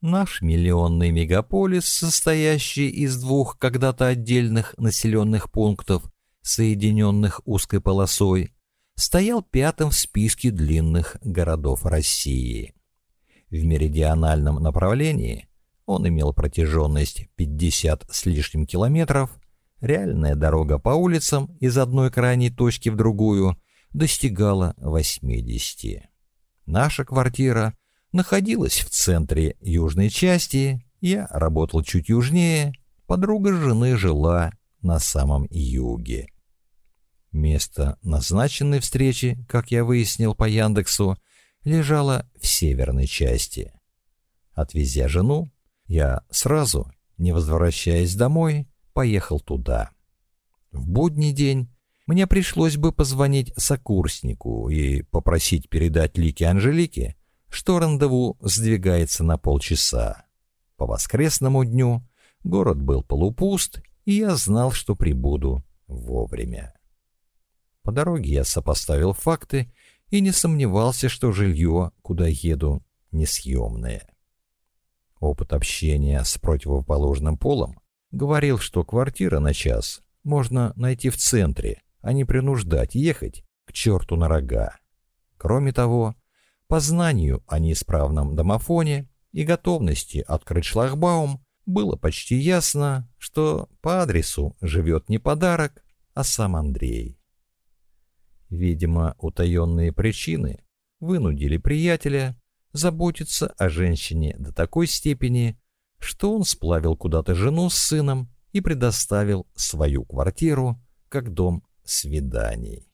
Наш миллионный мегаполис, состоящий из двух когда-то отдельных населенных пунктов, соединенных узкой полосой, стоял пятым в списке длинных городов России. В меридиональном направлении он имел протяженность 50 с лишним километров, реальная дорога по улицам из одной крайней точки в другую достигала 80. Наша квартира находилась в центре южной части, я работал чуть южнее, подруга жены жила на самом юге. Место назначенной встречи, как я выяснил по Яндексу, лежало в северной части. Отвезя жену, я сразу, не возвращаясь домой, поехал туда. В будний день мне пришлось бы позвонить сокурснику и попросить передать Лике Анжелике, что рандеву сдвигается на полчаса. По воскресному дню город был полупуст, и я знал, что прибуду вовремя. По дороге я сопоставил факты и не сомневался, что жилье, куда еду, несъемное. Опыт общения с противоположным полом говорил, что квартира на час можно найти в центре, а не принуждать ехать к черту на рога. Кроме того, по знанию о неисправном домофоне и готовности открыть шлагбаум было почти ясно, что по адресу живет не подарок, а сам Андрей. Видимо, утаенные причины вынудили приятеля заботиться о женщине до такой степени, что он сплавил куда-то жену с сыном и предоставил свою квартиру как дом свиданий.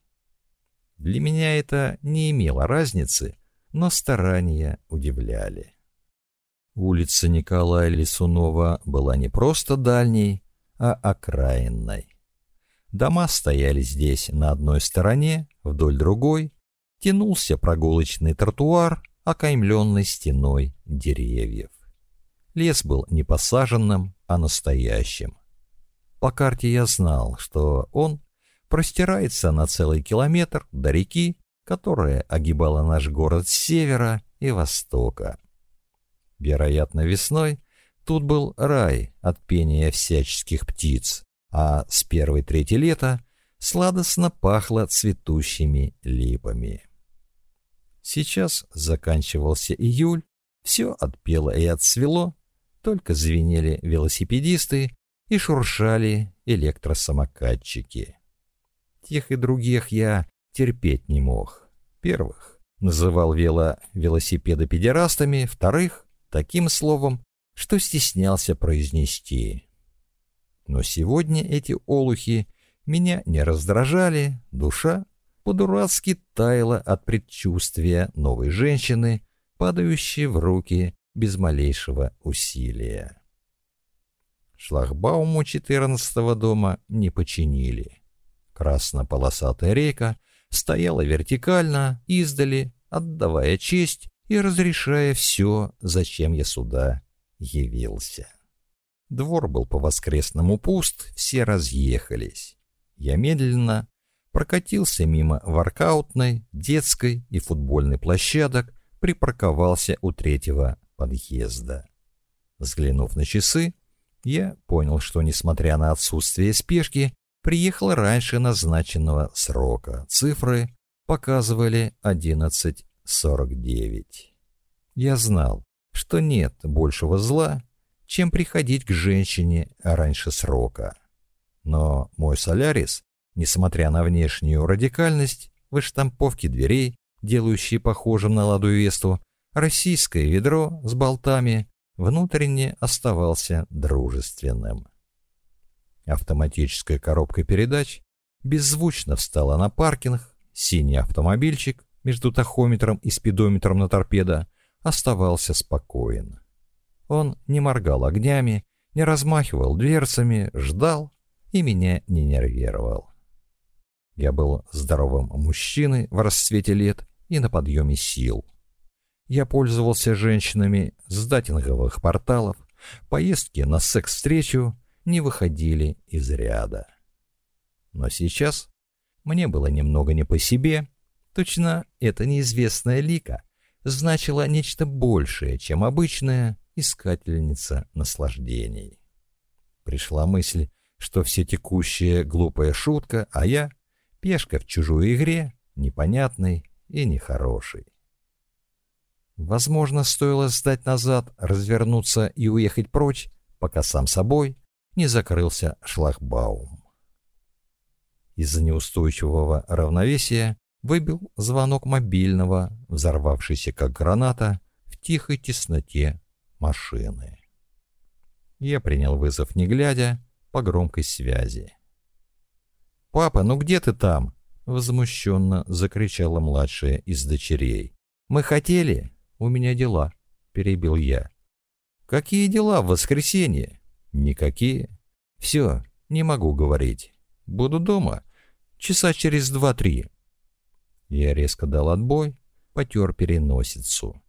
Для меня это не имело разницы, но старания удивляли. Улица Николая Лисунова была не просто дальней, а окраинной. Дома стояли здесь на одной стороне, вдоль другой тянулся прогулочный тротуар, окаймленный стеной деревьев. Лес был не посаженным, а настоящим. По карте я знал, что он простирается на целый километр до реки, которая огибала наш город с севера и востока. Вероятно, весной тут был рай от пения всяческих птиц, а с первой трети лета сладостно пахло цветущими липами. Сейчас заканчивался июль, все отпело и отцвело, только звенели велосипедисты и шуршали электросамокатчики. Тех и других я терпеть не мог. Первых называл вело велосипеды педерастами, вторых — таким словом, что стеснялся произнести. Но сегодня эти олухи меня не раздражали, душа по-дурацки таяла от предчувствия новой женщины, падающей в руки без малейшего усилия. Шлагбауму четырнадцатого дома не починили. Красно-полосатая река стояла вертикально, издали, отдавая честь и разрешая все, зачем я сюда явился. Двор был по-воскресному пуст, все разъехались. Я медленно прокатился мимо воркаутной, детской и футбольной площадок, припарковался у третьего подъезда. Взглянув на часы, я понял, что, несмотря на отсутствие спешки, приехал раньше назначенного срока. Цифры показывали 11.49. Я знал, что нет большего зла, чем приходить к женщине раньше срока. Но мой Солярис, несмотря на внешнюю радикальность, выштамповки дверей, делающие похожим на ладу весту, российское ведро с болтами, внутренне оставался дружественным. Автоматическая коробка передач беззвучно встала на паркинг, синий автомобильчик между тахометром и спидометром на торпедо оставался спокоен. Он не моргал огнями, не размахивал дверцами, ждал и меня не нервировал. Я был здоровым мужчиной в расцвете лет и на подъеме сил. Я пользовался женщинами с датинговых порталов, поездки на секс-встречу не выходили из ряда. Но сейчас мне было немного не по себе, точно эта неизвестная лика значила нечто большее, чем обычное искательница наслаждений. Пришла мысль, что все текущая глупая шутка, а я — пешка в чужой игре, непонятной и нехорошей. Возможно, стоило сдать назад, развернуться и уехать прочь, пока сам собой не закрылся шлагбаум. Из-за неустойчивого равновесия выбил звонок мобильного, взорвавшийся как граната в тихой тесноте машины. Я принял вызов не глядя по громкой связи. «Папа, ну где ты там?» — возмущенно закричала младшая из дочерей. «Мы хотели, у меня дела», — перебил я. «Какие дела в воскресенье?» «Никакие. Все, не могу говорить. Буду дома. Часа через два-три». Я резко дал отбой, потер переносицу.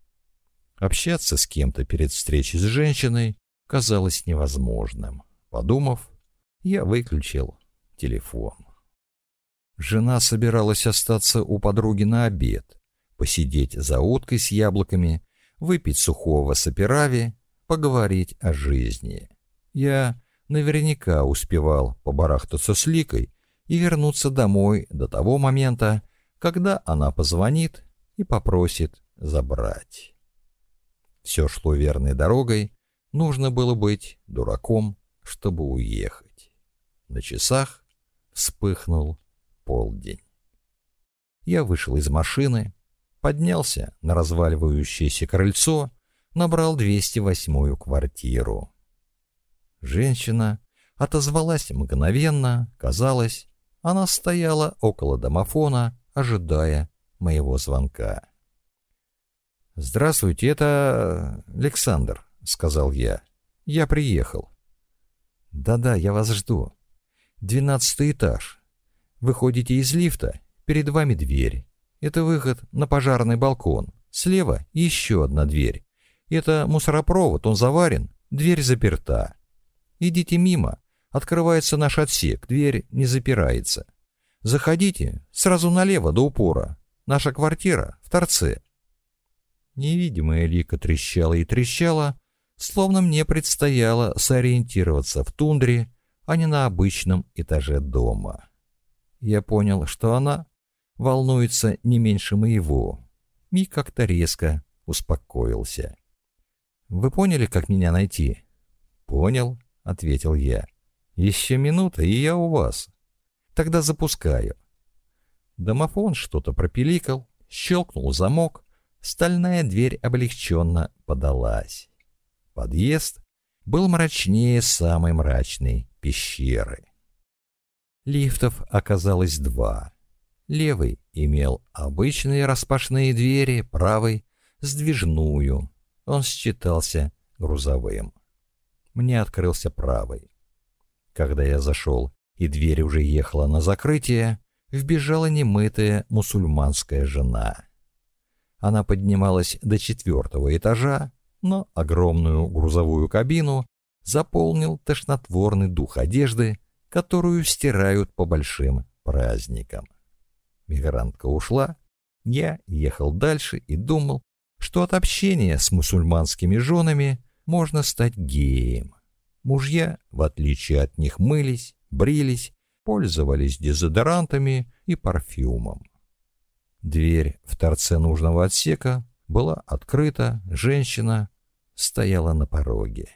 Общаться с кем-то перед встречей с женщиной казалось невозможным. Подумав, я выключил телефон. Жена собиралась остаться у подруги на обед посидеть за уткой с яблоками, выпить сухого саперави, поговорить о жизни. Я наверняка успевал побарахтаться с Ликой и вернуться домой до того момента, когда она позвонит и попросит забрать. Все шло верной дорогой, нужно было быть дураком, чтобы уехать. На часах вспыхнул полдень. Я вышел из машины, поднялся на разваливающееся крыльцо, набрал 208-ю квартиру. Женщина отозвалась мгновенно, казалось, она стояла около домофона, ожидая моего звонка. «Здравствуйте, это Александр», — сказал я. «Я приехал». «Да-да, я вас жду. Двенадцатый этаж. Выходите из лифта, перед вами дверь. Это выход на пожарный балкон. Слева еще одна дверь. Это мусоропровод, он заварен, дверь заперта. Идите мимо, открывается наш отсек, дверь не запирается. Заходите сразу налево до упора. Наша квартира в торце. Невидимая лика трещала и трещала, словно мне предстояло сориентироваться в тундре, а не на обычном этаже дома. Я понял, что она волнуется не меньше моего. И как-то резко успокоился. «Вы поняли, как меня найти?» «Понял», — ответил я. «Еще минута, и я у вас. Тогда запускаю». Домофон что-то пропиликал, щелкнул замок, стальная дверь облегченно подалась. Подъезд был мрачнее самой мрачной пещеры. Лифтов оказалось два — Левый имел обычные распашные двери, правый — сдвижную. Он считался грузовым. Мне открылся правый. Когда я зашел, и дверь уже ехала на закрытие, вбежала немытая мусульманская жена. Она поднималась до четвертого этажа, но огромную грузовую кабину заполнил тошнотворный дух одежды, которую стирают по большим праздникам. Мигрантка ушла, я ехал дальше и думал, что от общения с мусульманскими женами можно стать геем. Мужья, в отличие от них, мылись, брились, пользовались дезодорантами и парфюмом. Дверь в торце нужного отсека была открыта, женщина стояла на пороге.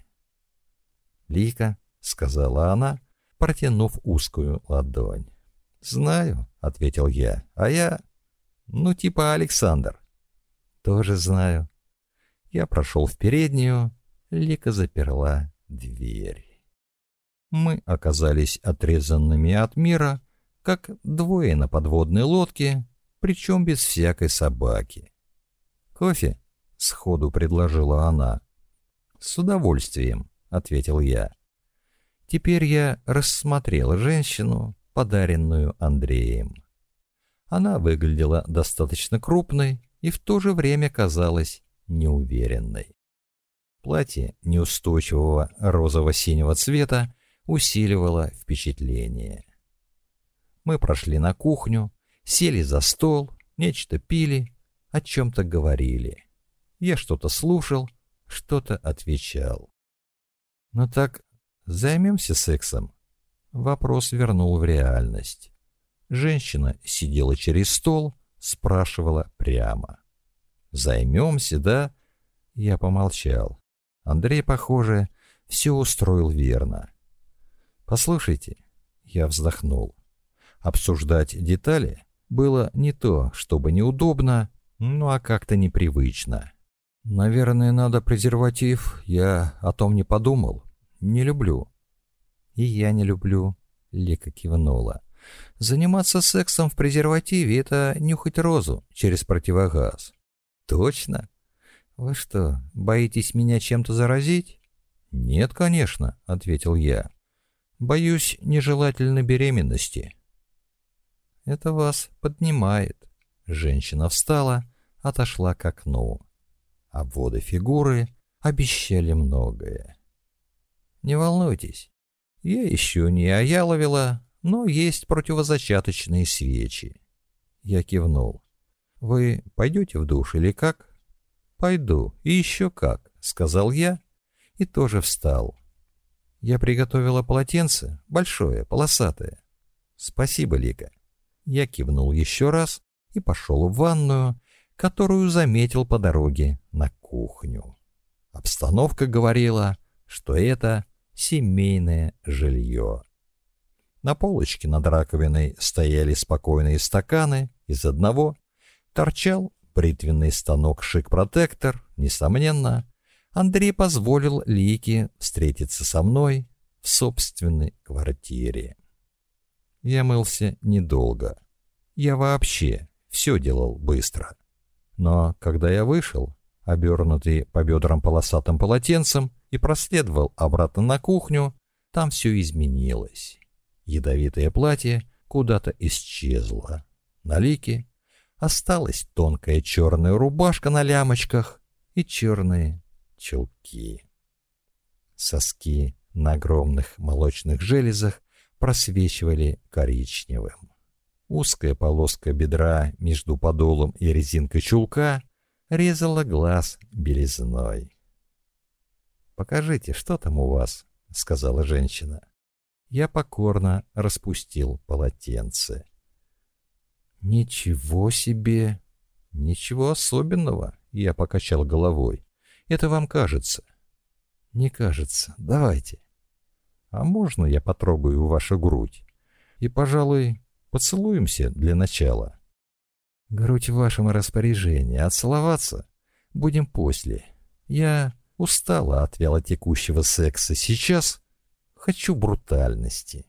«Лика», — сказала она, протянув узкую ладонь. «Знаю», — ответил я. «А я... ну, типа Александр». «Тоже знаю». Я прошел в переднюю, Лика заперла дверь. Мы оказались отрезанными от мира, как двое на подводной лодке, причем без всякой собаки. «Кофе?» — сходу предложила она. «С удовольствием», — ответил я. Теперь я рассмотрел женщину, подаренную Андреем. Она выглядела достаточно крупной и в то же время казалась неуверенной. Платье неустойчивого розово-синего цвета усиливало впечатление. Мы прошли на кухню, сели за стол, нечто пили, о чем-то говорили. Я что-то слушал, что-то отвечал. «Ну так займемся сексом?» Вопрос вернул в реальность. Женщина сидела через стол, спрашивала прямо. «Займемся, да?» Я помолчал. Андрей, похоже, все устроил верно. «Послушайте», — я вздохнул. Обсуждать детали было не то, чтобы неудобно, ну а как-то непривычно. «Наверное, надо презерватив. Я о том не подумал. Не люблю». «И я не люблю», — Лика кивнула. «Заниматься сексом в презервативе — это нюхать розу через противогаз». «Точно? Вы что, боитесь меня чем-то заразить?» «Нет, конечно», — ответил я. «Боюсь нежелательной беременности». «Это вас поднимает». Женщина встала, отошла к окну. Обводы фигуры обещали многое. «Не волнуйтесь, я еще не ояловила, но есть противозачаточные свечи». Я кивнул. «Вы пойдете в душ или как?» «Пойду, и еще как», — сказал я, и тоже встал. Я приготовила полотенце, большое, полосатое. «Спасибо, Лика». Я кивнул еще раз и пошел в ванную, которую заметил по дороге на кухню. Обстановка говорила, что это семейное жилье. На полочке над раковиной стояли спокойные стаканы, из одного торчал бритвенный станок «Шик-протектор», несомненно, Андрей позволил Лике встретиться со мной в собственной квартире. Я мылся недолго. Я вообще все делал быстро. Но когда я вышел, обернутый по бедрам полосатым полотенцем, и проследовал обратно на кухню, там все изменилось. Ядовитое платье куда-то исчезло. На лике осталась тонкая черная рубашка на лямочках и черные чулки. Соски на огромных молочных железах просвечивали коричневым. Узкая полоска бедра между подолом и резинкой чулка резала глаз белизной. «Покажите, что там у вас?» — сказала женщина. Я покорно распустил полотенце. «Ничего себе! Ничего особенного!» — я покачал головой. «Это вам кажется?» «Не кажется. Давайте». «А можно я потрогаю вашу грудь? И, пожалуй, Поцелуемся для начала. Грудь в вашем распоряжении, а целоваться будем после. Я устала от вялотекущего секса. Сейчас хочу брутальности.